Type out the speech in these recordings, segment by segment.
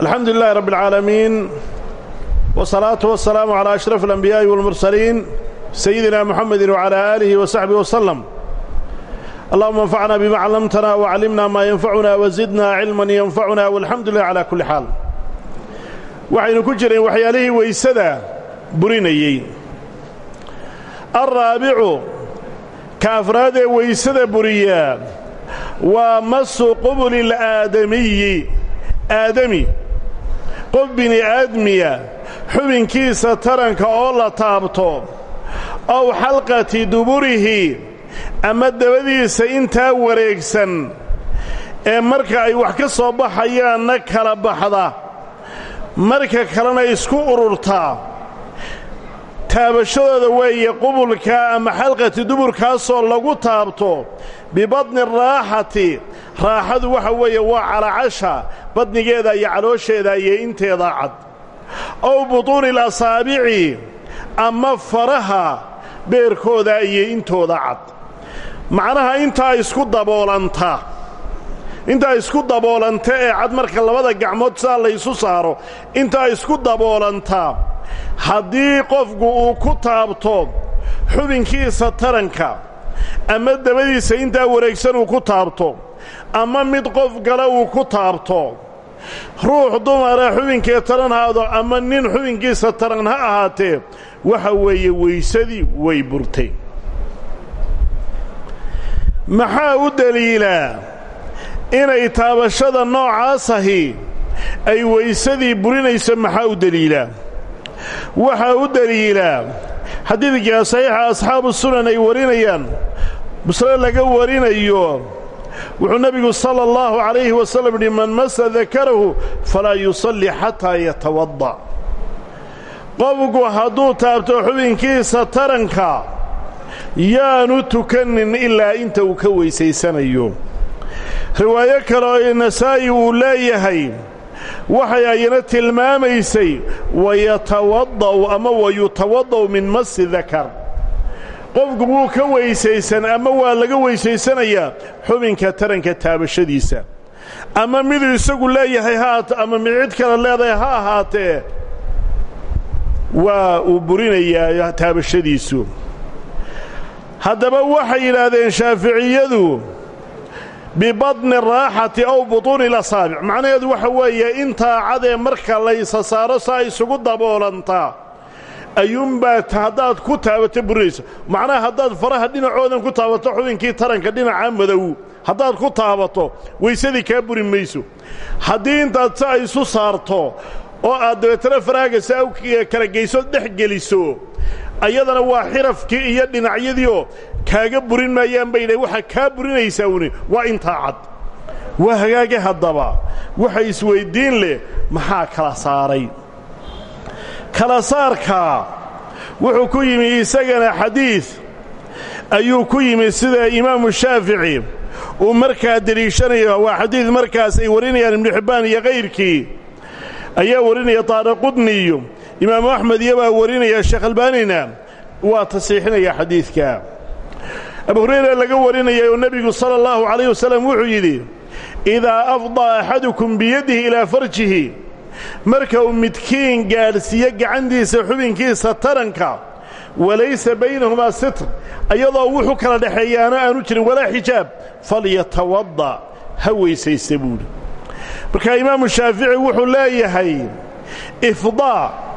alxamdu lilahi rabb اlcaalamiin wsalaatu wasalaamu calaa ashraf alanbiyaa'i walmursaliin sayidina muxamedi wcalaa aalihi wasaxbihi waslem allahuma anfacna bima callamtana wacallimna maa yanfacuna wazidna cilman yanfacuna walxamdu lilah calaa kulli xaal waxaynu ku jireen waxyaalihii weysada burinayey. Alraabicu ka afraad ee weysada buriyaa waa masu qubuli اlaadamiyi aadami qof bini aadmiya xubinkiisa taranka oo la taabto ow xalqati duburihi ama dabadiisa intaa wareegsan ee marka ay wax ka soo baxayaanna kala baxda marka kalena isku ururtaa taabashadooda weeye qubulka ama xalqati duburkaasoo lagu taabto bibadni raaxati raaxadu waxa weeye waa calacasha badnigeeda iyo caloosheeda iyo inteeda cad. Ow butuuni alasaabici ama faraha beerkooda iyo intooda cad. Macnaha intaa isku daboolanta intaa isku daboolanta ee cad marka labada gacmood sidaa laysu saaro intaa isku daboolanta haddii qofku uu ku taabto xubinkiisa taranka ama dabadiisa intaa wareegsan uu ku taabto ama mid qof kale uu ku taabto ruux dumara xubinkee taran haado ama nin xubinkiisa taran ha ahaatee waxa weeye weysadii way burtay. Maxaa u deliilaa inay taabashada noocaasahi ay weysadii burinayso? Maxaa u deliilaa waxaa u deliilaa xadiidkaa saxiixa asxaabu sunan ay warinayaan busre laga warinayo wuxuu nebigu sala allahu calayhi wasallam yidhi man masa dakarahu falaa yusalli xataa yatawadda. Qofku hadduu taabto xubinkiisa taranka yaanu tukanin ilaa inta uu ka weysaysanayo riwaayo kale oo nasaa'i uu leeyahay waxay ayana tilmaamaysay wayatawadda'u ama wayutawadda'u min masi dakar qofku wuu ka weysaysan ama waa laga weysaysanayaa xubinka taranka taabashadiisa. Ama miduu isagu leeyahay haat ama mid cid kale leedahay ha ahaatee. Waa uu burinayaa taabashadiisu. Haddaba waxay yidhaahdeen shaaficiyadu bibadni raaxati aw butuuni lasaabic macnaheedu waxa weeye intaa cadee marka laysa saaro saa isugu daboolantaa ayuunbaa haddaad ku taabato burinaysa macnaha haddaad faraha dhinacoodan ku taabato xubinkii taranka dhinaca madow. Haddaad ku taabato weysadii kaa buri mayso. Haddii intaad sa isu saarto oo aad dabeetana faraaga saa u kala geyso dhex geliso ayadana waa xirafkii iyo dhinacyadiioo kaaga burin maayaan bay dhahay waxaa kaa burinaysaa uni waa intaa cad. Waa hagaage haddaba waxa isweyddiin leh maxaa kala saaray? Kala saarkaa wuxuu ku yimi isagana xadiid ayuu ku yimi sida imaamu shaafici uu markaa deliishanayo waa xadiid markaas ay warinayaan ibnu xibbaan iyo kayrkii ayaa warinaya taariqudni iyo imaamu axmed iyo baa warinaya sheekh albaanina waa tasiixinaya xadiidka. Abu hurayra laga warinaya oo nebigu sala allahu calayh wasalam wuxuu yidhi idaa afdaa axadukum biyadihi ilaa farjihi marka uu midkiin gaadhsiiyo gacantiisa xubinkiisa taranka walaysa baynahumaa sitr ayadoo wuxuu kala dhexeeyaana aanu jirin walaa xijaab falyatawadda ha weysaysta buuhi marka imaamu shaafici wuxuu leeyahay ifdaa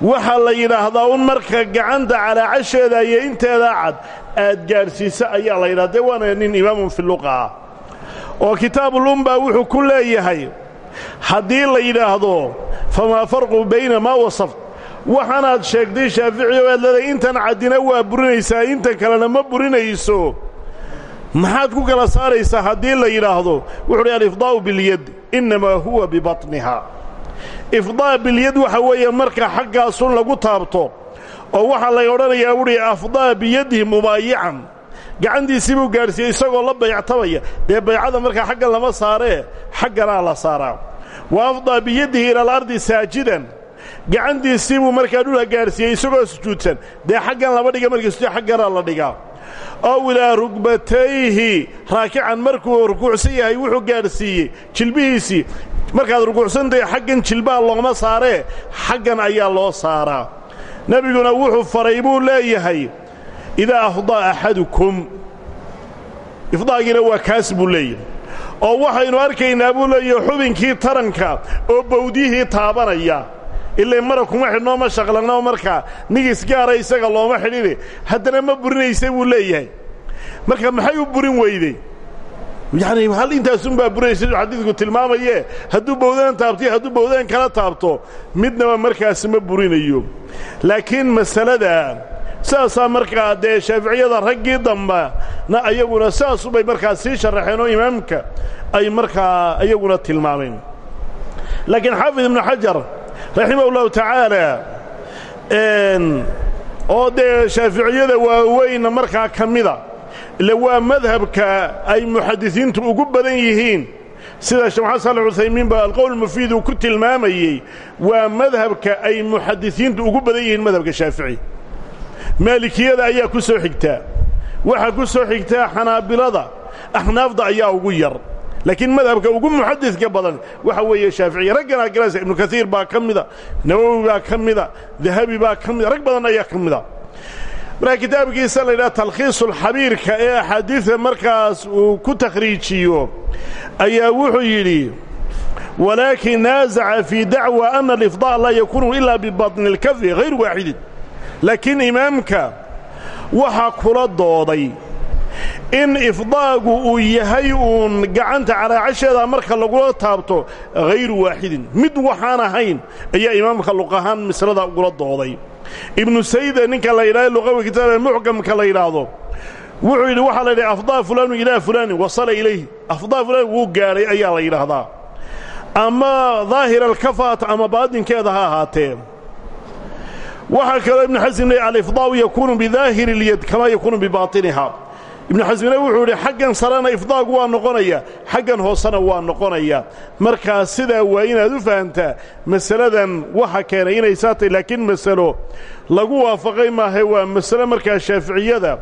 waxaa la yidhaahdaa un marka gacanta calaacasheeda iyo inteeda cad aad gaadhsiisa ayaa la yidhahda dee waana nin imaamun fi luqa ah oo kitaabulumba wuxuu ku leeyahay haddii la yidhaahdo famaa farqu bayna maa wasaft waxaanaad sheegtay shaafici oo aad leedahay intan caddina waa burinaysaa intan kalena ma burinayso. Maxaad ku kala saaraysaa haddii la yidhaahdo? Wuxu uhi alifdaa'u bilyad innamaa huwa bibatniha ifdaa bilyad waxa weeye marka xaggaasun lagu taabto oo waxaa lay odhanayaa wuhi afdaa biyadihi mubaayican. Gacantiisii buu gaadhsiiyey isagoo la bayctamaya dee baycada markaa xaggan lama saaree xagganaa la saaraa. Wa afdaa biyadihi ila alardi saajidan. Gacantiisii buu markaa dhulka gaadhsiiyey isagoo sujuudsan. Dee xaggan lama dhiga markiisu xagganaa la dhigaa? Ow ilaa rugbatayhi raakican markuu rukuucsan yahay wuxuu gaadhsiiyey. Jilbihiisii markaad rukuucsantahay xaggan jilbaha looma saaree xaggan ayaa loo saaraa. Nebiguna wuxuu faray buu leeyahay idaa afdaa axadukum. Ifdaagiina waa kaas buu leeyahay. Oo waxaynu arkaynaa buu leeyahay xubinkii taranka oo bawdyihii taabanaya. Ilay mara kuma xidhnoo ma shaqlanno markaa nigis gaara isaga looma xidhine. Haddana ma burinaysa buu leeyahay. Marka maxay u burin weyday yacni hal intaasunbaa burinaysa siduu xadiidku tilmaamayee hadduu bawdaan taabtay hadduu bawdaan kala taabto midnaba markaas ma burinayo. Laakiin masalada saasaa markaa dee shaaficiyada raggii dambana ayaguna saasubay markaa sii sharaxeen imaamka ay markaa ayaguna tilmaameen laakiin xaafid ibnu xajar raximah ullahu tacaala oo dee shaaficiyada waaweynna markaa ka mida ile waa madhabka ay muxadisiintu ugu badan yihiin. Sida sheekh maxamed saalax uthaymiin ba alqowl mufiid ku tilmaamayey waa madhabka ay muxadisiintu ugu badan yihiin madhabka shaafici. Maalikiyada ayaa ku soo xigtaa waxaa ku soo xigtaa xanaabilada axnaafda ayaa ugu yar. Laakiin madhabka ugu muxadidka badan waxa weeye shaaficiya raggana galaysa ibnu kaiir baa ka mida nawowi baa ka mida dahabi rag badan ayaa ka markaa kitaabkiisa la yidhaha talkhiisulxabiirka ee axaadiidta markaas uu ku takhriijiyo ayaa wuxuu yidhi walaakin naasaca fii dacwa ana alifdaa laa yakuunu ilaa bibatni اlkafi hayr waaxidin laakiin imaamka waxaa kula dooday in ifdaagu uu yahay uun gacanta calaacasheeda marka lagula taabto hayru waaxidin mid waxaan ahayn ayaa imaamka luqahaan mislada ugula dooday ibnu sayida ninka la yidhahdo luqawi kitaab muxkamka la yidhaahdo wuxuu yidhi waxaa la yidhaha afdaa fulaanu ilaa fulaanin wasala ilayhi. Afdaa fulaan wuu gaadhay ayaa la yidhaahdaa. Ama daahira alkafaat ama baadinkeeda ha ahaatee. Waxaa kaloo ibnu xasim le alifdaau yakuunu bidaahiri اlyad kamaa yakuunu bibaatiniha ibnu xasmina wuxuu yidhi xaggan sarena ifdaagu waa noqonaya xaggan hoosena waa noqonaya. Markaa sidaa waa inaad u fahamtaa masaladan waxa keenay inay saa tahy laakiin masalo lagu waafaqay maahe waa masalo markaa shaaficiyada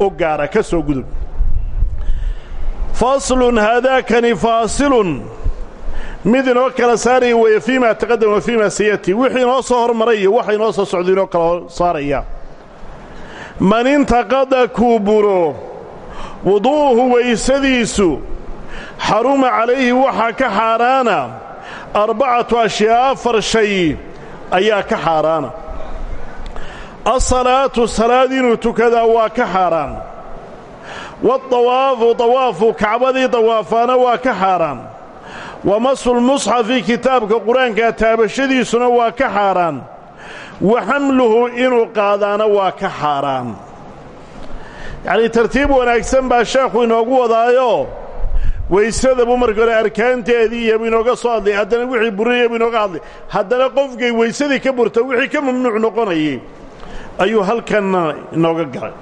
u gaara ka soo gudub. Faslun haadaakani faasilun. Mid inoo kala saaraya weeye fii ma taqadam wa fii ma sayati. Wixii inoo soo hormaray iyo waxa inoo soo socda inoo kala saaraya. Man intaqada kuu wuduu'uhu waysadiisu xaruma calayhi waxaa ka xaaraana. Arbacatu ashyaa afar shay ayaa ka xaaraana. Asalaatu salaad inuu tukadaa waa ka xaaraan. Waadawaafu dawaafu kacbadii dawaafaana waa ka xaaraan. Wa masulmusxafi kitaabka qur'aanka taabashadiisuna waa ka xaaraan. Wa xamluhu inuu qaadaana waa ka xaaraan yacnii tartiib wanaagsan baa sheekhu inoogu wadaayo. Waysada buu marka hore arkaanteedii iyo inooga soo hadlay haddana wixii burinaya buu inooga hadlay. Haddana qofkay weysadii ka burta wixii ka mamnuuc noqonayay ayuu halkanna inooga galay.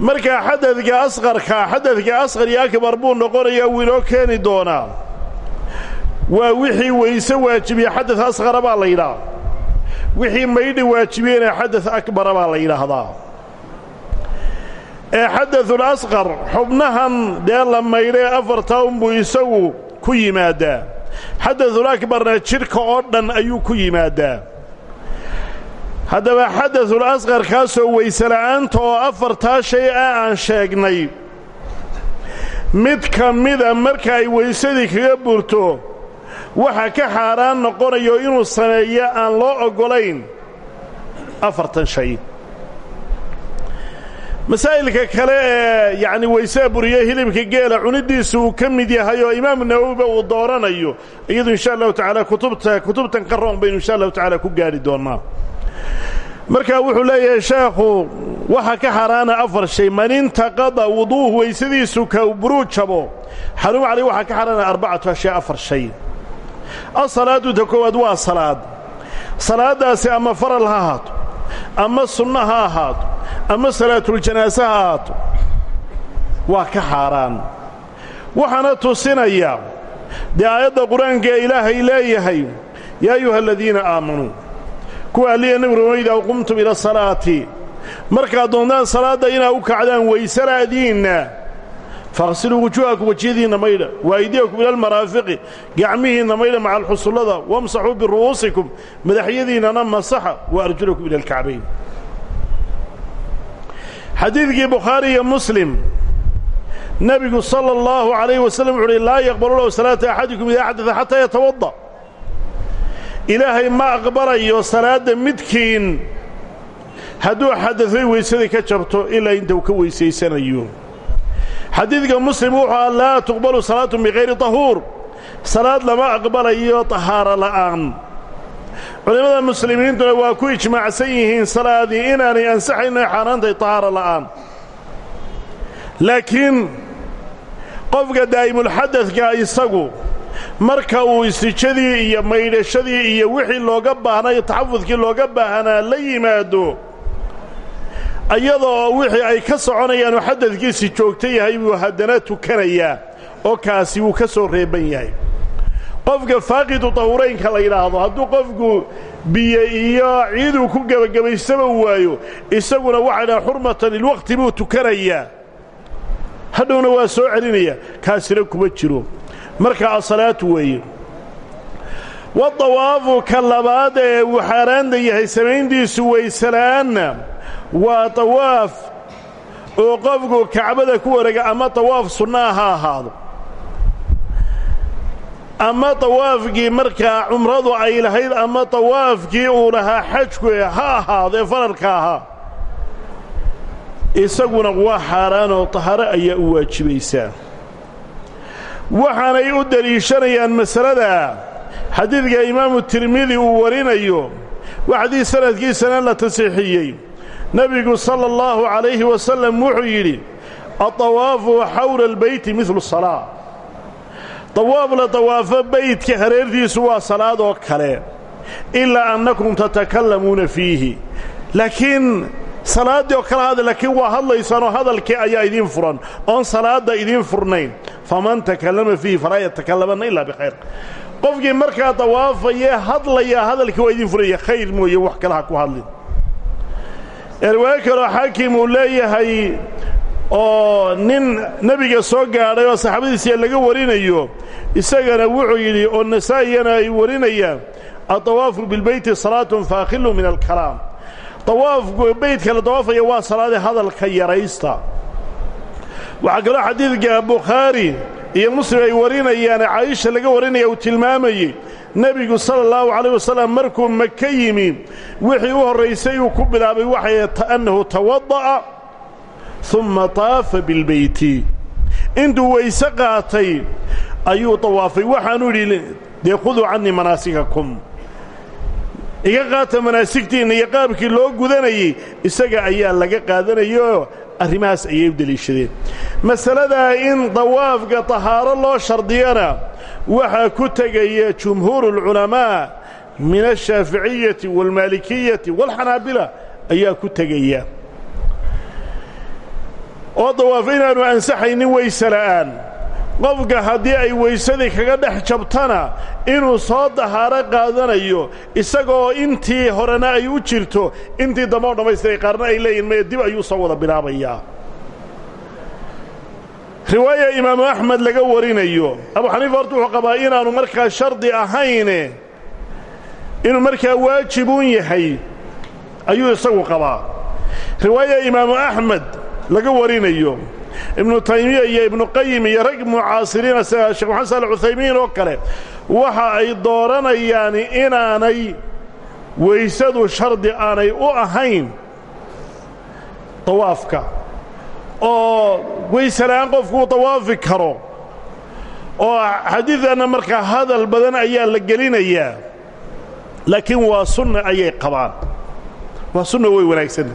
Markaa xadadka asqarka xadadka asqar iyo akbar buu noqonayaa wuu inoo keeni doonaa. Waa wixii weyse waajibiye xadad asqara baa la yidhaah wixii maydhi waajibiyena xadad akbara baa la yidhaahdaa ee xadaul asqar xubnahan dee la maydhae afartaa unbuu isagu ku yimaaddaa xadaul akbarna jidhka oo dhan ayuu ku yimaaddaa haddaba xadaul asqar kaasoo weysela'aanta oo afartaa shay ah aan sheegnay. Mid ka mida marka ay weysadii kaga burto waxa ka xaaraan noqonayo inuu sameeyo aan loo oggolayn. Afartan shay masaa'ilka kale ee yacni weysea buriye hilibka geela cunidiisa uu yahay oo imaamu nawowiba uu iyadu insha allahu tacaala kutubta kutubtan ka roon insha allahu tacaala ku gaadhi doonnaa marka wuxuu leeyahay sheekhu waxa ka xaaraana afar shay man intaqada wuduuhu weysadiisu ka buruu jabo. Xaruum caleyh waxaa ka xaaraana arbacatu ashyaa afar shay. Asalaadu ta koowaad waa salaad. Salaaddaasi ama faral ha ama sunno ha ahaato. Ama salaatuljanaaso ha ahaato. Waa ka xaaraan. Waxaana tusinaya dee aayadda qur'aanka ilaahay leeyahay yaa ayuha aladiina aamanuu kuwa alliya nebi rumo idaa qumtum ila asalaati markaad doontaan salaadda inaa u kacdaan waysala'diinna faqsiluu wujuuhakum wejiyadiinna maydha waaydiyakum ila almaraafiqi gacmihiinna maydha maca alxusullada wamsaxuu biru'uusikum madaxyadiinnana masaxa wa arjulakum ila alkacbayn xadiidkii bukhaari iyo muslim nebigu sala allahu calayhi wasallam wuxu uhi laa yaqbalu lahu salaata axadikum idaa xadada xataa yatawadda. Ilaahay ma aqbalayo salaadda midkiin hadduu xadaday weysadii ka jabto ilaa inta uu ka weysaysanayo xadiidka muslim wuxuu aha laa tuqbalu salaatu bikayri tahuur. Salaad lama aqbalayo tahaaro la'aan. Culimmada muslimiintuna waa ku ijmaacsan yihiin salaadii inaanay ansaxayn ay xaaraantahay tahaaro la'aan. Laakiin qofka daa'imulxadadka isagu marka uu istijadii iyo maydhashadii iyo wixii looga baahnay taxafudkii looga baahanaa la yimaado iyadoo wixii ay ka soconayaanoo xadadkiisi joogto yahay buu haddana tukanayaa oo kaasi wuu ka soo reeban yahay. Qofka faaqidu dahuraynka la yidhaahdo hadduu qofku biyo iyo ciiduu ku gebagabaysaba waayo isaguna waxay dhaha xurmatan lilwaqti buu tukanayaa hadhowna waa soo celinaya kaasina kuma jiro. Marka asalaatu weeye wadawaafu ka labaad ee uu xaaraanta yahay samayntiisu waysela'aanna waa tawaaf oo qofku kacbada ku wareega ama tawaaf sunnaa ha ahaado. Ama tawaafkii markaa cumradu ay lahayd ama tawaafkii uu lahaa xajku ha ahaado ee faralka ahaa. Isaguna waa xaaraanoo taharo ayaa u waajibaysaa waxaanay u deliishanayaan masalada xadiidka imaamu tirmidi uu warinayo. Waxdii sanadkiisana la tasiixiyey nebigu sala allahu calayhi wasalam wuxuu yidhi adawaafu xawla albeyti midlu salaa dawaaf la dawaafo beydka hareertiisu waa salaad oo kale ilaa annakum tatakallamuuna fiihi. Laakiin salaaddii oo kala hadla laakiin waa hadlaysaanoo hadalkii ayaa idiin furan oon salaadda idiin furnayn. Faman takallama fiihi falaa yatakalamanna ilaa bikhayr. Qofkii markaa dawaafayee hadlayaa hadalkii waa idiin furaya khayr mooye wax kale ku hadlin erwaayo kaloo xaakim uu leeyahay oo nin nebiga soo gaadhay oo saxaabadiisiya laga warinayo isagana wuxuu yidhi oo nasaa'iyana ay warinayaan addawaafu bilbeyti salaatun faakhilu min alkalaam. Dawaafku beydka la dawaafaya waa salaadee hadalka yaraysta. Waxaa kaloo xadiidka bukhaari iyo muslim ay warinayaan caayisha laga warinaya uu tilmaamayey nebigu sala allahu calayh wasalam markuu maka yimi wixii u horraysay uu ku bilaabay waxay annahu tawada'a umma taafa bilbeyti intuu weyse qaatay ayuu dawaafay waxaanuu yidhi dee khuduu cannii manaasikakum iga qaata manaasigtiinna iyo qaabkii loo gudanayey isaga ayaa laga qaadanayoo arrimahaas ayay u deliishadeen. Masaladaa in dawaafka tahaaro loo shardiyana waxaa ku tegaya jumhuuru ulculamaa min ashaaficiyati waalmaalikiyati waalxanaabila ayaa ku tegaya. Oo dawaaf inaannu ansaxaynin weyse la'aan qofka haddii ay weysadii kaga dhex jabtana inuu soo dahaaro qaadanayo isagoo intii horena ay u jirto intii dambe oo dhammaystiray qaarna ay leeyihiin maya dib ayuu soo wada bilaabayaa riwaaya imaamu axmed laga warinayo. Abu xaniifa horta wuxuu qabaa inaannu markaa shardi ahayne inuu markaa waajibuun yahay ayuu isagu qabaa. Riwaaya imaamu axmed laga warinayo ibnu taymiya iyo ibnu qayim iyo rag mucaasiriina sida sheekh maxamed saale cuthaymiin oo kale waxa ay dooranayaan inaanay weysadu shardi aanay u ahayn dawaafka oo weysela'aan qofkuu dawaafi karo. Oo xadiidanna markaa hadal badan ayaa la gelinayaa laakiin waa sunna ayay qabaan. Waa sunna way wanaagsan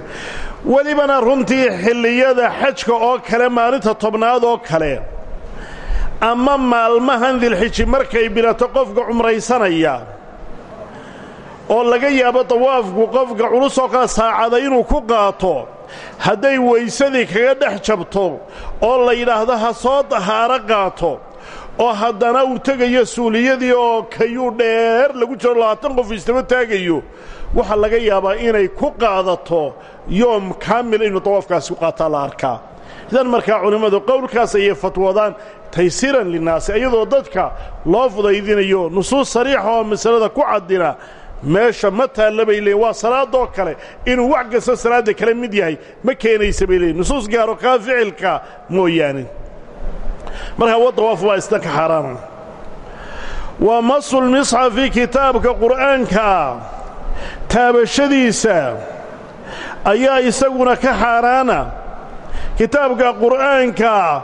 welibana runtii xilliyada xajka oo kale maalinta tobnaad oo kale. Ama maalmahan dilxiji markay bilato qofka cumraysanaya oo laga yaabo dawaafku qofka culus oo kale saacada inuu ku qaato hadday weysadii kaga dhex jabto oo la yidhaahdo ha soo dahaaro qaato oo haddana uu tegayo suuliyadii oo kayuu dheer lagu jiro labaatan qof istaba taagayo waxaa laga yaabaa inay ku qaadato yoom kaamil inuu dawaafkaasi ku qaataa la arkaa. Idan markaa culimmadu qowlkaas ayay fatwoodaan taysiran linnaasi iyadoo dadka loo fudaydinayo nusuus sariixa oo masalada ku caddina meesha ma taalla bay leeyiin waa salaadoo kale inuu wax kasta salaadda kale mid yahay ma keenaysa bay leeyiin nusuus gaaro kaa ficilka mooyaane. Markaa wadawaafu waa isna ka xaaraana wa masulmisxafi kitaabka qur'aankaa taabashadiisa ayaa isaguna ka xaaraana kitaabka qur'aankaa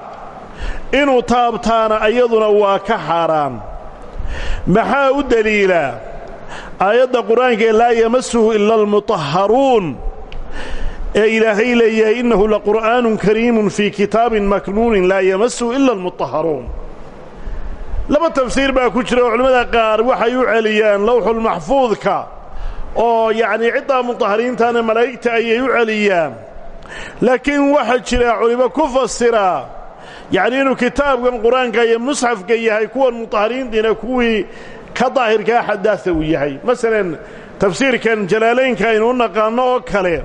inuu taabtaana iyaduna waa ka xaaraan. Maxaa u deliila aayadda qur'aanka laa yamasuhu ila almutahharuun ee ilaahay leeyahay innahu laqur'aanun kariimun fii kitaabin maknuunin laa yamasuhu ila almutahharuun. Laba tafsiir baa ku jira oo culimmada qaar waxay u celiyaan lawxulmaxfuudka oo yacnii ciddaa mutahhariintaana malaa'igta ayay u celiyaan. Laakiin waxaa jira culimo ku fasiraa yacnii inuu kitaabkan qur'aanka iyo musxafka yahay kuwan mutahhariintiina kuwii ka daahirkaa xadaasa uu yahay. Masalan tafsiirkan jalaalaynka aynu u naqaanno oo kale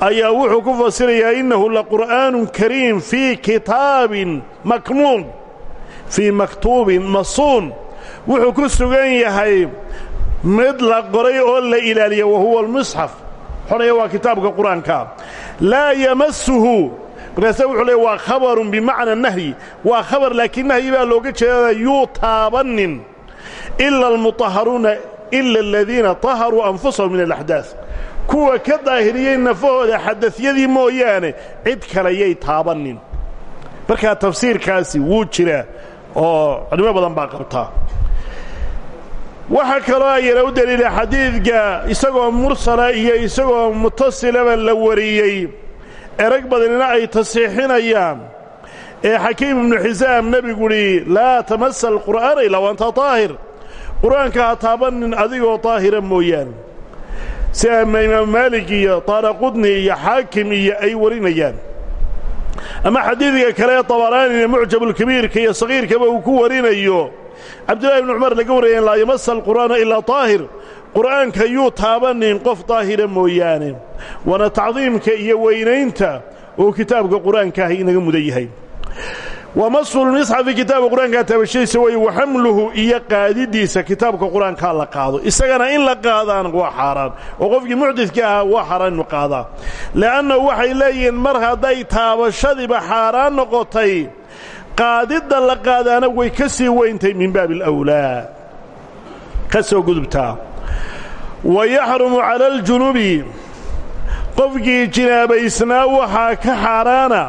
ayaa wuxuu ku fasirayaa innahu laqur'aanun kariim fii kitaabin maknuun fii maktuubin masuun. Wuxuu ku sugan yahay mid la qoray oo la ilaaliya wa huwa almusxaf. Xonaya waa kitaabka qur'aanka. Laa yamasuhu markaase waa khabarun bimacna nahyi. Waa khabar laakiin nahyi baa looga jeedaa yuu taabannin ila almutahharuuna ila aladiina anfusahum min alaxdaad kuwa ka daahiriyey nafahooda xadadyadii mooyaane cid kale yay taabannin. Markaa tafsiirkaasi wuu jiraa oo culimo badan baa qabtaa waxaa kaloo ayana u deliila xadiidka isagoo mursala iyo isagoo mutasilaba la wariyey. Erag badanina ay tasiixinayaan. Ee xakiim ibnu xisaam nebigu idhi laa tamasa alqur'aana ilaa wanta daahir qur'aanka ha taabannin adigoo daahira mooyaane. Sida imaamu maalik iyo taaraqudni iyo xaakim iyo ay warinayaan. Ama xadiidka kale ee tabaraanina mucjabulkabiirka iyo sagiirkaba uu ku warinayo cabdullahi ibnu cumar laga warraya in laa yamasa alqur'aana ilaa daahir qur'aanka yuu taabannin qof daahira mooyaane. Waana tacdiimka iyo weynaynta uu kitaabka qur'aanka ahi inaga mudan yahay. Wa masulmisxafi kitaabka qur'aankaa taabashadiisa way wa xamluhu iyo qaadidiisa kitaabka qur'aankaa la qaado. Isagana in la qaadaan waa xaaraan oo qofkii muxdidka ahaa waa xaaraan inu qaadaa. Waxay leeyihiin mar hadday taabashadiiba xaaraan noqotay qaadidda la qaadaana way ka sii weyntay min baabi alawlaa. Ka soo gudubtaa wa yaxrumu cala aljunubi. Qofkii jinaabaysnaa waxaa ka xaaraana.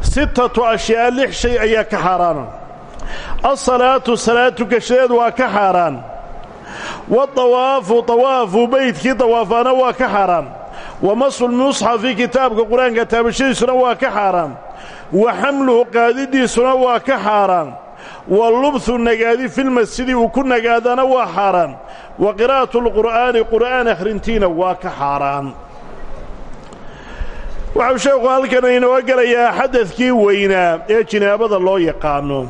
Sittatu ashyaa lix shay ayaa ka xaaraana. Alsalaatu salaad tukashadeed waa ka xaaraan. Waadawaafu dawaafu beydkii dawaafaana waa ka xaaraan. Wa masulmusxafi kitaabka qur'aanka taabashadiisuna waa ka xaaraan wa xamluhu qaadidiisuna waa ka xaaraan wa lubhu nagaadi filmasjidi uu ku nagaadana waa xaaraan wa qiraa'atu lqur'aani qur'aan akhrintiina waa ka xaaraan. Waxau sheekhu halkan inoo gelayaa xadadkii weynaa ee jinaabada loo yaqaanno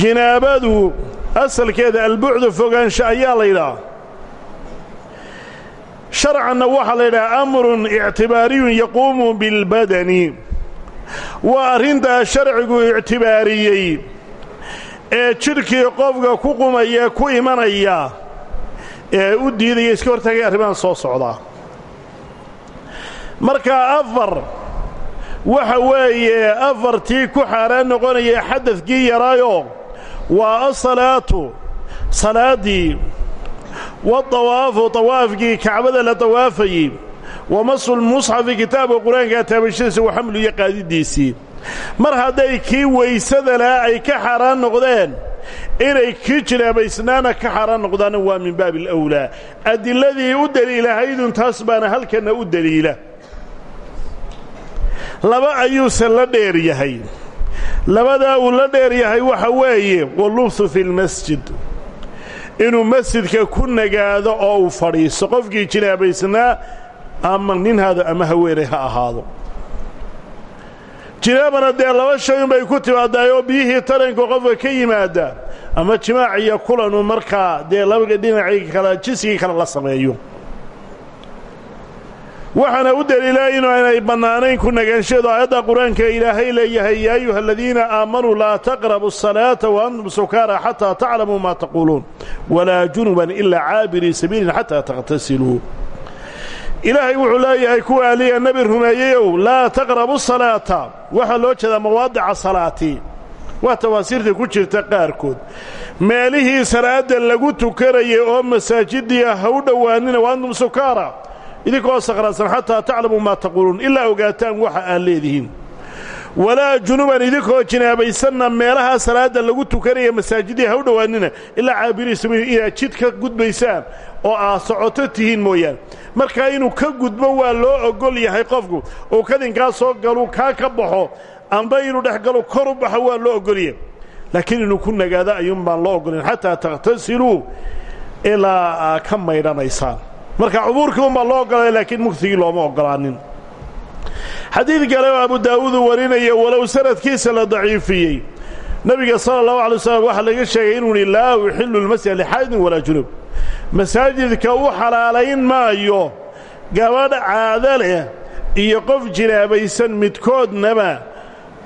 jinaabadu asalkeeda albucdu fogaansha ayaa la yidhaha. Sharcanna waxaa la yidhaha amrun ictibaariyun yaquumu bilbadani waa arrintaa sharcigu ictibaariyey ee jidhkii qofka ku qumaya ku imanaya ee u diidaya iska hortaagay arrimahan soo socdaa markaa afar waxa weeye afartii ku xaaraan noqonaya xadadkii yaraayo waa asalaatu salaaddii waadawaafu dawaafkii kacbada la dawaafayey wa masulmusxafi kitaabka qur'aankaa taabashadiisa wa xamlu iyo qaadidiisii mar hadday kii waysada laha ay ka xaaraan noqdeen inay kii jinaabaysnaana ka xaaraan noqdaana waa min baabi alawlaa adiladii u deliilahaydun taas baana halkanna u deliila laba ayuusan la dheer yahay. Labadaa uu la dheer yahay waxa weeye walubhu fi lmasjid inuu masjidka ku nagaado oo uu fadhiisto. Qofkii jinaabaysnaa ama nin haado ama haweenay ha ahaado. Jinaabana dee laba shay unbay ku timaadaayoo biyihii taranka qofka ka yimaada ama jimaac iyo kulanu markaa dee labada dhinacii kala jisigii kale la sameeyo. Waxaana u deliila inu aanay bannaanayn ku nagaansheedu aayadda qur'aanka ilaahay leeyahay yaa ayuha aladiina aamanuu laa taqrabu asalaata wa antum sukaara xataa taclamuu maa taquuluun walaa junuban ilaa caabirii sabiilin xataa takhtasiluu ilaahay wuxuu leeyahay kuwa aliya nebi rumeeyeyow laa taqrabu salaata. Waxaa loo jeedaa mawaadica salaati. Waa tawaasiirta ku jirta qaarkood. Meelihii salaadda lagu tukanayay oo masaajidii ah ha u dhowaanina wa antum sukaara. Idinkoo sakhraadsan xataa taclamuu maa taquuluun ilaa ogaataan waxa aad leedihiin walaa junuban idinkoo jinaabaysanna meelahaa salaadda lagu tukanaya masaajidii ha u dhowaanina ilaa caabirii sabiil inaad jid ka gudbaysaan oo aad socoto tihiin mooyaane. Markaa inuu ka gudbo waa loo ogol yahay qofku. Uu kadinkaa soo galu kaa ka baxo amba inuu dhex galo kor u baxo waa loo ogolyahay laakiin inuu ku nagaado ayuun baan loo ogolayn xataa takhtasiluu ilaa aa ka maydhanaysaan. Marka cubuurkii un baa loo ogolaya laakiin mugtigii looma ogolaanin xadiid kale oo abu daa'uud uu warinaya walow sanadkiisa la daciifiyey. Nebiga sala allahu alay wasalam waxaa laga sheegay inuu yidhi laa uxillu lmasjida lixaadin walaa junub. Masaajidka u xalaalayn maayo gabadh caado leh iyo qof jinaabaysan midkoodnaba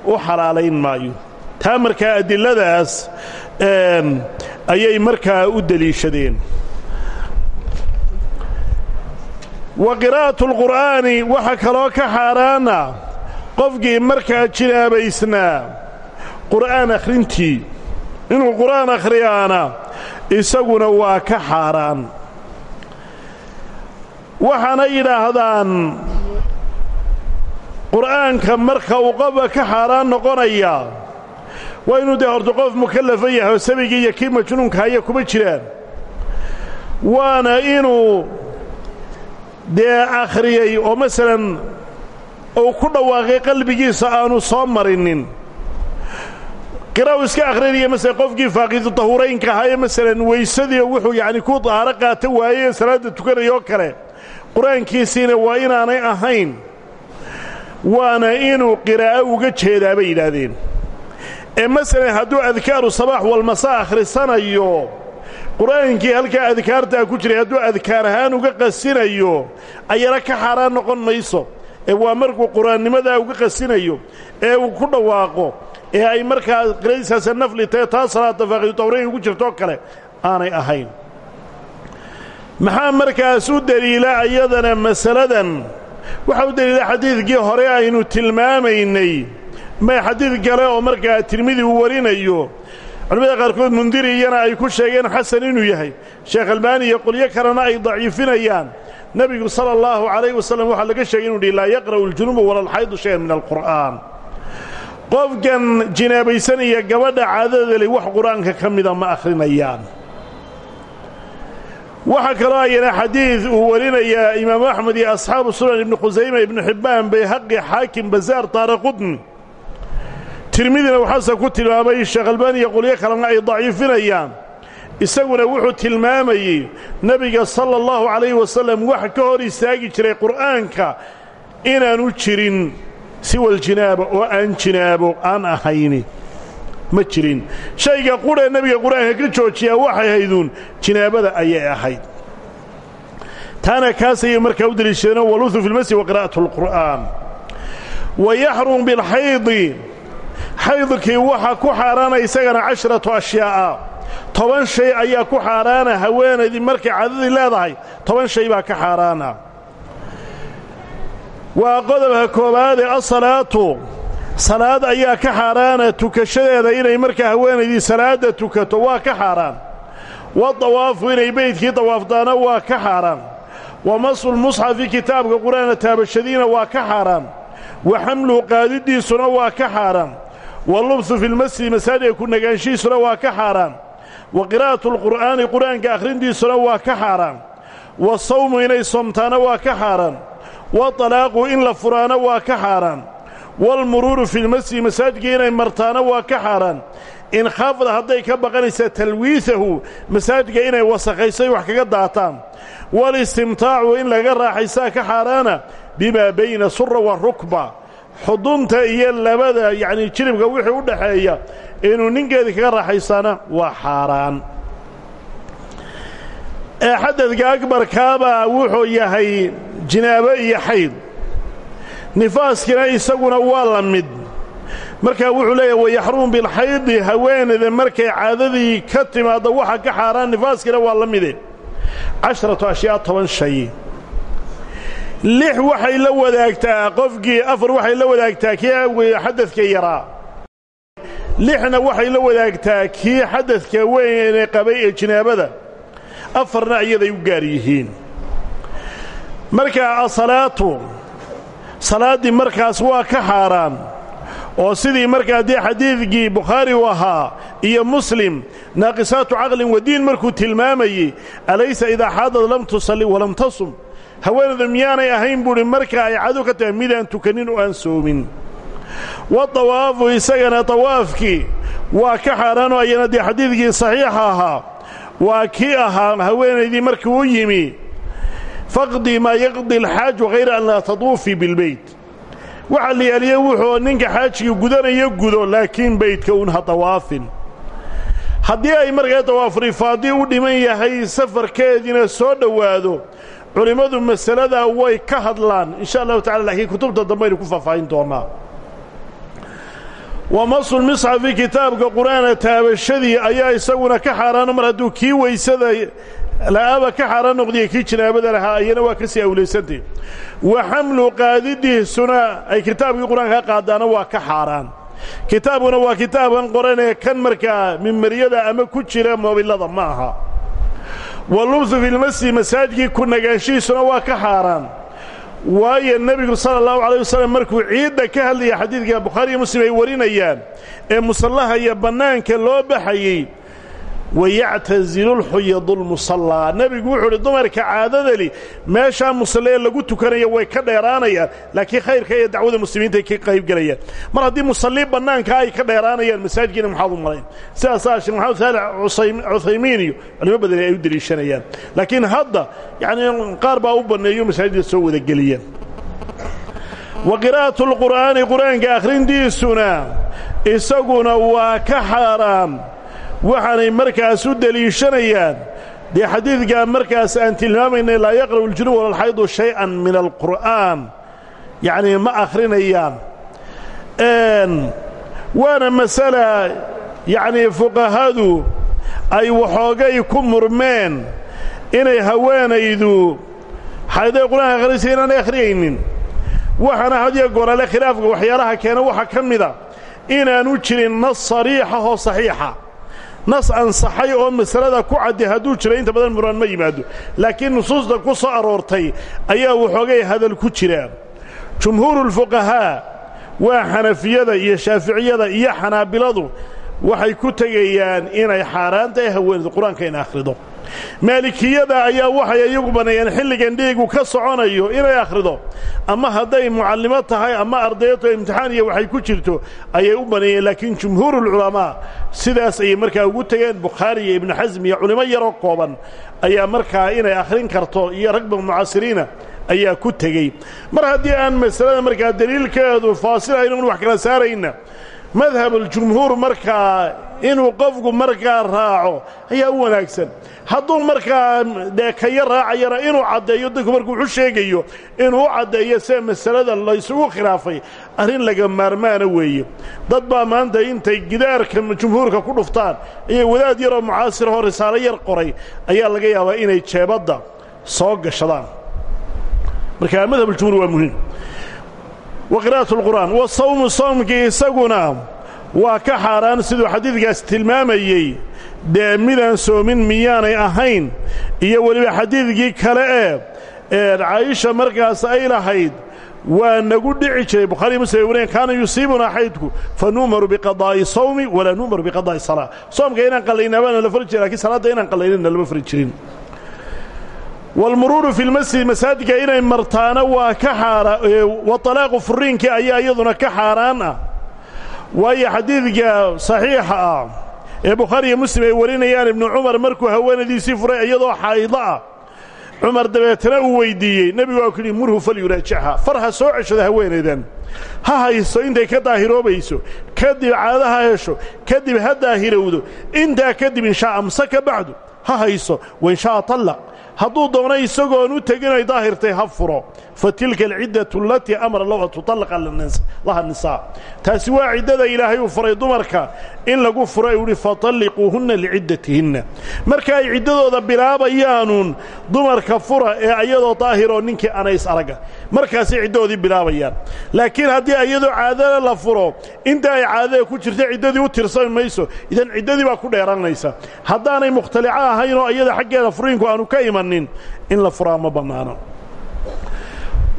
u xalaalayn maayo. Taa markaa adiladaas ayay markaa u deliishadeen wa qiraa'atu alqur'aani waxa kaloo ka xaaraana qofkii markaa jinaabaysnaa qur'aan akhrintii inuu qur'aan akhriyaana isaguna waa ka xaaraan. Waxaana yidhaahdaan qur'aanka marka uu qofka ka xaaraan noqonaya waa inuu dee horto qof mukallafa yahay oo sabigii iyo kii majnuunka haya kuma jiraan. Waana inuu dee akhriyey oo masalan uu ku dhawaaqay qalbigiisa aanu soo marinin. Qiraa'u iska akhrinaya masalan qofkii faaqidu tahuuraynka ahaa ee masalan weysadii wuxuu yacni ku dahaaro qaata waayey ee salaadda kale qur'aankiisiina waa inaanay ahayn waana inuu qiraa'o uga jeedaa bay ee masalan hadduu adkaaru sabaax walmasaa akhrisanayo qur'aankii halkaa adkaartaa ku jiray hadduu adkaar ahaan uga qasinayo ayana ka xaaraan noqon mayso. Ee waa markuu qur'aannimadaa uga qasinayo ee uu ku dhawaaqo ee ay markaa qiradiisaasa nafli tahe taa salaada faaqidu tawrayn ugu jirtoo kale aanay ahayn. Maxaa markaas u deliila ayadana masaladan? Waxaa u deliila xadiidkii hore aynu tilmaamaynay. May xadiid kale oo markaa tirmidi uu warinayo culimmada qaarkood mundiriyana ay ku sheegeen xasan inuu yahay. Sheekh albaani iyo qolyo kalena ay daciifinayaan. Nebigu sala allahu calayh wasalam waxaa laga sheegay inu dhi laa yaqra'u aljunubu wala alxaydu shayan min alqur'aan. Qofkan jinaabaysanaya gabadha caadada leh wax qur'aanka ka mida ma akhrinayaan. Waxaa kaloo ayana xadiid uu warinayaa imaamu axmed iyo asxaabu sunan ibnu khusayma ibnu xibbaan bayhaqi xaakim basaar taara qudni tirmidina xasan ku tilmaamay sheekh albaani iyo qolyo kalena ay daciifinayaan. Isaguna wuxuu tilmaamayey nebiga sala allahu calayhi wasalam wax ka hor istaagi jiray qur'aanka inaanu jirin siwal jinaaba oo aan jinaabo aan ahayni. Ma jirin. Shayga qudhee nebiga qur'aanka ka joojiyaa waxay hayduun jinaabada ayay ahayd. Taana kaas ayay markaa u deliishadeen waluhu fi lmasjid wa qira'atu alqur'aan wa yaxrum bilxaydi xaydkii waxaa ku xaaraana isagana casharatu ashyaa'a toban shay ayaa ku xaaraana haweenaydii markay cadadii leedahay toban shay baa ka xaaraana. Waa qodobka koowaadee asalaatu salaad ayaa ka xaaraana tukashadeeda inay markaa haweenaydii salaadda tukato waa ka xaaraan. Wa dawaafu inay beydkii dawaafdaana waa ka xaaraan. Wa masulmusxafi kitaabka qur'aanka taabashadiina waa ka xaaraan. Wa xamluhu qaadidiisuna waa ka xaaraan walubsu fi lmasjidi masaajidka ku nagaanshihiisuna waa ka xaaraan wa qiraa'atu alqur'aani qur'aanka akhrintiisuna waa ka xaaraan wa sawmu inay soomtaana waa ka xaaraan wa talaaqu in la furaana waa ka xaaraan waalmuruuru fi lmasjidi masaajidka inay martaana waa ka xaaraan in khaafada hadday ka baqanaysaa talwiisahu masaajidka inay wasakhaysay wax kaga daataan walistimtaacu in laga raaxaysaa ka xaaraana bimaa bayna sura wa xudunta iyo labada yacnii jiribka wixii u dhaxeeya inuu ninkeedii kaga raaxaysaana waa xaaraan. Ee xadadka akbarkaabaa wuxuu yahay jinaabo iyo xayd. Nifaaskina isaguna waa la mid. Markaa wuxuu leeyahay wayaxrumu bilxaydi haweenayda markay caadadii ka timaaddo waxa ka xaaraan nifaaskina waa la mide. Casharatu ashyaa toban shay lix waxay la wadaagtaa qofkii afar waxay la wadaagtaa kii xadadka yaraa. Lixna waxay la wadaagtaa kii xadadka weynee qabay ee jinaabada. Afarna iyaday u gaar yihiin. Markaa asalaatu salaaddii markaas waa ka xaaraan oo sidii markaa dee xadiidkii bukhaari u ahaa iyo muslim naaqisaatu caqlin wadiin markuu tilmaamayey alaysa idaa xaadad lam tusalli walam tasum haweenaydu miyaanay ahayn buuhi marka ay cadu ka tahay midaan tukanin oo aan soomin. Wadawaafu isagana tawaafkii waa ka xaaraanoo ayana dee xadiidkii saxiixa ahaa. Waa kii ahaa haweenaydii markii u yimi faqdi maa yaqdi alxaaj wahayra an laa taduufii bilbeyt waxaa la wuxuu ninka xaajiga gudanayo gudo laakiin beydka un ha dawaafin haddii ay markaa dawaafurifaadii u dhiman yahay safarkeediina soo dhowaado culimmadu masaladaa way ka hadlaan. Insha allahu tacala laakiin kutubta dambaynu ku faahfaahin doonnaa wa masul misxafi kitaabka qur'aana taabashadii ayaa isaguna ka xaaraano mar hadduu kii weysada la'aaba ka xaaraan noqdiya kii jinaabada lahaa ayana waa ka sii awlaysantay wa xamlu qaadidiisuna ay kitaabkii qur'aanka qaadaana waa ka xaaraan. Kitaabkuna waa kitaabkan qoranee kan markaa mimmariyada ama ku jira moobillada ma aha walubsu filmasjid masaajidkii ku nagaanshihiisuna waa ka xaaraan. Waayo nebigu sala allahu calayh wasalam markuu ciidda ka hadlaya xadiidka bukhaariiyo muslim ay warinayaan ee musallaha iyo bannaanka loo baxayey wayactasilu lxuyadu lmusallaa nebigu wuxuu udhi dumarka caadadali meeshaa musalle ee lagu tukanaya way ka dheeraanayaan laakiin khayrka iyo dacwada muslimiintaay ka qayb gelayaan. Mar haddii musallii bannaanka ay ka dheeraanayaan masaajidkiina maxaad u malayn? Sidaasaa sheekh maxamed saalex cuthaymiin iyo culimo badani ay u deliishanayaan. Laakiin hadda yacnii qaar baa u banneeyo masaajidda soo wadageliya wa qiraa'atu lqur'aani qur'aanka akhrintiisuna isaguna waa ka xaaraam waxaanay markaas u deliishanayaan. Dee xadiidkaa markaas aan tilmaamaynay laa yaqra'u اljunub walalxaydu shayئan min alqur'aan. Yacnii ma akhrinayaan. Waana masala yacnii fuqahadu ay waxoogay ku murmeen inay haweenaydu xayday qur'aanka akhrisa inaanay akhriyaynin. Waxaana hadiyo gorale khilaafka waxyaalaha keena waxaa ka mida inaanu jirin nas sariixahoo saxiixa nas ansaxay oo masalada ku caddi hadduu jiro inta badan muraan ma yimaado. Laakiin nusuusta ku soo aroortay ayaa waxoogay hadal ku jira. Jumhuurulfuqahaa waa xanafiyada iyo shaaficiyada iyo xanaabiladu waxay ku tegayaan inay xaaraan tahay haweenaydu qur'aanka in akhrido. Maalikiyada ayaa waxay iyagu banneeyeen xilligan dhiigu ka soconayo inay akhrido. Ama hadday mucallimo tahay ama ardayto imtixaan iyo waxay ku jirto ayay u banneeyeen laakiin jumhuurulculamaa sidaas ayay markaa ugu tegeen. Bukhaari iyo ibnu xasm iyo culimo yaroo kooban ayaa markaa inay akhrin karto iyo ragba mucaasiriina ayaa ku tegey. Mar haddii aan masalada markaa deliilkeedu faasilaynon wax kala saarayna madhabuljumhuur markaa inuu qofku markaa raaco ayaa u wanaagsan. Hadduu markaa dee kaya raacayana inuu caddeeyo dadku markuu wuxu sheegayo inuu u caddeeyo see masalada laysugu khilaafay arrin laga maarmaana weeye. Dad baa maanta intay gidaarka jumhuurka ku dhuftaan ayay wadaad yaroo mucaasirahoo risaalo yar qoray ayaa laga yaabaa inay jeebadda soo gashadaan. Marka madhabuljumhuur waa muhiim wa qira'at اlqur'aan wa sawmu soomkii isaguna waa ka xaaraan siduu xadiidkaas tilmaamayey. Dee midaan soomin miyaanay ahayn. Iyo weliba xadiidkii kale ee caayisha markaas ay lahayd waa nagu dhici jiray. Bukhari muslim wariyan kaana yusiibunaa xaydku fa nu'maru biqadaa'i sawmi walaa nu'maru biqadaa'i salaa soomka inaan qallayna baana la fari jira lakiin salaadda inaan qallaynina lama fari jirin walmuruuru fi lmasjid masaajidka inay martaana waa ka xaara wa talaaqu furiinkii ayaa iyaduna ka xaaraan ah waayo xadiidka saxiixa ah ee bukhaari iyo muslim ay warinayaan ibnu cumar markuu haweenadiisii furay iyadoo xaaydo ah cumar dabeetana uu weyddiiyey nebigu waa ku yidhi murhu falyuraajichaa far ha soo ceshado haweenaydan ha hayso intay ka daahiroobayso kadib caado ha hesho kadib ha daahirowdo intaa kadib inshaa amsaka bacdu ha hayso wainshaaa tallaq hadduu doono isagoon u tegin ay daahirtay ha furo. Fa tilka alciddatu alatii amara lahu an tutallaqa laha nisaa. Taasi waa ciddada ilaahay uu furay dumarka. In lagu furo u uhi fatalliquuhunna liciddatihinna marka ay ciddadooda bilaabayaanuun dumarka fura ee ayadoo daahiroo ninkii anays araga. Markaasay ciddadoodii bilaabayaan. Laakiin haddii iyadoo caadada la furo inta ay caadada ku jirta ciddadii u tirsami mayso idan ciddadii baa ku dheeranaysa haddaanay mukhtalico ahayn oo iyada xaggeeda furiinku aanu ka imanin in la furaa ma bannaano.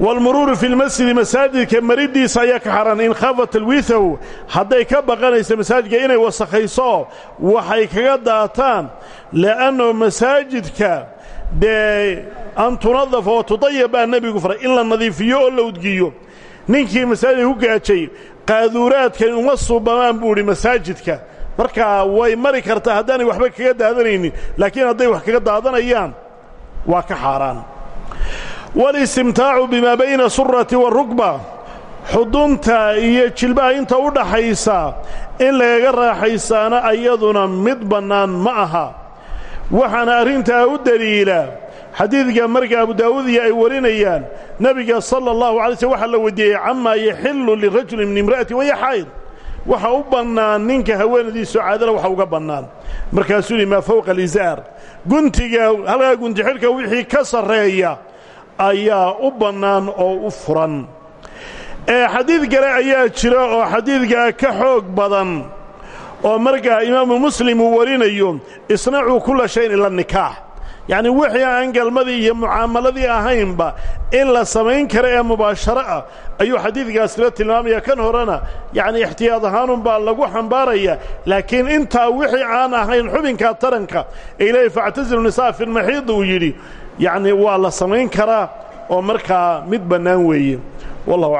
Waalmuruuru fi lmasjidi masaajidka mariddiisa ayaa ka xaran in khaafat alwiithaw hadday ka baqanayso masaajidka inay wasakhayso waxay kaga daataan li'annahu masaajidka dee an tunadafa wa tudayab baa nebigu faray in la nadiifiyo oo la udgiyo. Ninkii masaajidka ku gaajay qaaduuraadkan uma suubamaan buu idhi masaajidka. Markaa way mari kartaa haddaanay waxba kaga daadanaynin laakiin hadday wax kaga daadanayaan waa ka xaaraan. Walistimtaacu bimaa bayna surati warukba xudunta iyo jilbaha inta u dhaxaysa in lagaga raaxaysaana ayaduna mid bannaan ma aha. Waxaana arrintaa u deliila xadiidka marka abu daawuud iyo ay warinayaan nebiga sala allahu alay slm waxaa la weydiiyey camaa yaxillu lirajuli min imra'ati waya waxa u bannaan ninka haweenadiisu caadala waxa uga bannaan. Markaasuu yihi maa fawqa alizaar. Guntiga halkaa guntixidhka wixii ka sarreeya ayaa u bannaan oo u furan. Xadiid kale ayaa jira oo xadiidkaa ka xoog badan oo markaa imaamu muslim warinayo isnacuu kulla shayin ila nikaax yacnii wixii aan galmadii iyo mucaamaladii ahaynba in la samayn kara ee mubaasharo ah ayuu xadiidkaasila tilmaamaya. Kan horena yacnii ixtiyaad ahaanunbaa lagu xambaaraya laakiin intaa wixii aan ahayn xubinka taranka ee ilaahay factasilu nisaa fi lmaxiid uu yidhi yacnii waa la samayn karaa oo markaa mid bannaan weeye. Wallahu